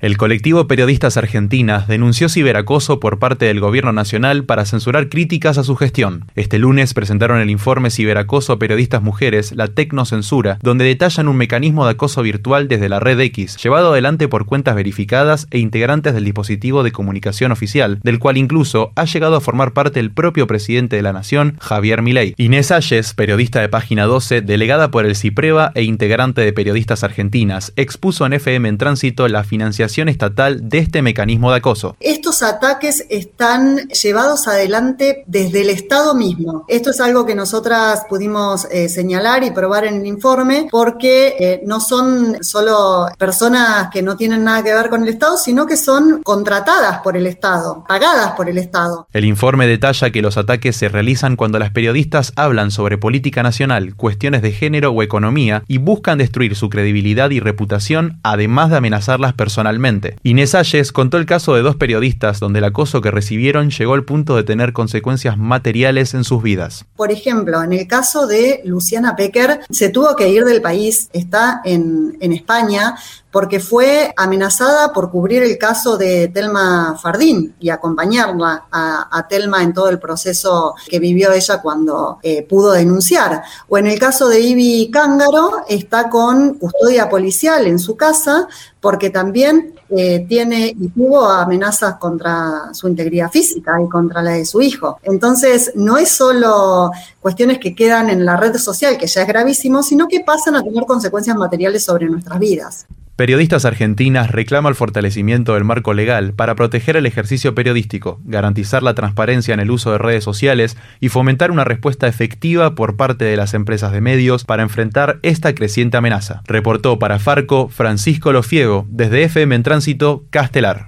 El colectivo Periodistas Argentinas denunció ciberacoso por parte del gobierno nacional para censurar críticas a su gestión. Este lunes presentaron el informe Ciberacoso Periodistas Mujeres, la Tecnocensura, donde detallan un mecanismo de acoso virtual desde la red X, llevado adelante por cuentas verificadas e integrantes del dispositivo de comunicación oficial, del cual incluso ha llegado a formar parte el propio presidente de la Nación, Javier Milei. Inés Ayes, periodista de Página 12, delegada por el CIPREVA e integrante de Periodistas Argentinas, expuso en FM en Tránsito la financiación estatal de este mecanismo de acoso. Estos ataques están llevados adelante desde el Estado mismo. Esto es algo que nosotras pudimos eh, señalar y probar en el informe porque eh, no son solo personas que no tienen nada que ver con el Estado, sino que son contratadas por el Estado, pagadas por el Estado. El informe detalla que los ataques se realizan cuando las periodistas hablan sobre política nacional, cuestiones de género o economía y buscan destruir su credibilidad y reputación, además de amenazarlas personalmente Inés Ayes contó el caso de dos periodistas donde el acoso que recibieron llegó al punto de tener consecuencias materiales en sus vidas. Por ejemplo, en el caso de Luciana Pecker, se tuvo que ir del país, está en, España, porque fue amenazada por cubrir el caso de Telma Fardín y acompañarla a, Telma en todo el proceso que vivió ella cuando eh, pudo denunciar. O en el caso de Ivy Cángaro, está con custodia policial en su casa porque eh, tiene y tuvo amenazas contra su integridad física y contra la de su hijo. Entonces, no es solo cuestiones que quedan en la red social, que ya es gravísimo, sino que pasan a tener consecuencias materiales sobre nuestras vidas. Periodistas Argentinas reclama el fortalecimiento del marco legal para proteger el ejercicio periodístico, garantizar la transparencia en el uso de redes sociales y fomentar una respuesta efectiva por parte de las empresas de medios para enfrentar esta creciente amenaza. Reportó para Farco Francisco Lofiego desde FM en Tránsito, Castelar.